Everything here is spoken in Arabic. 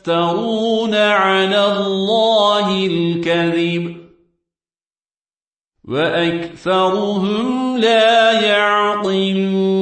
يفترون على الله الكذب وأكثرهم لا يعقلون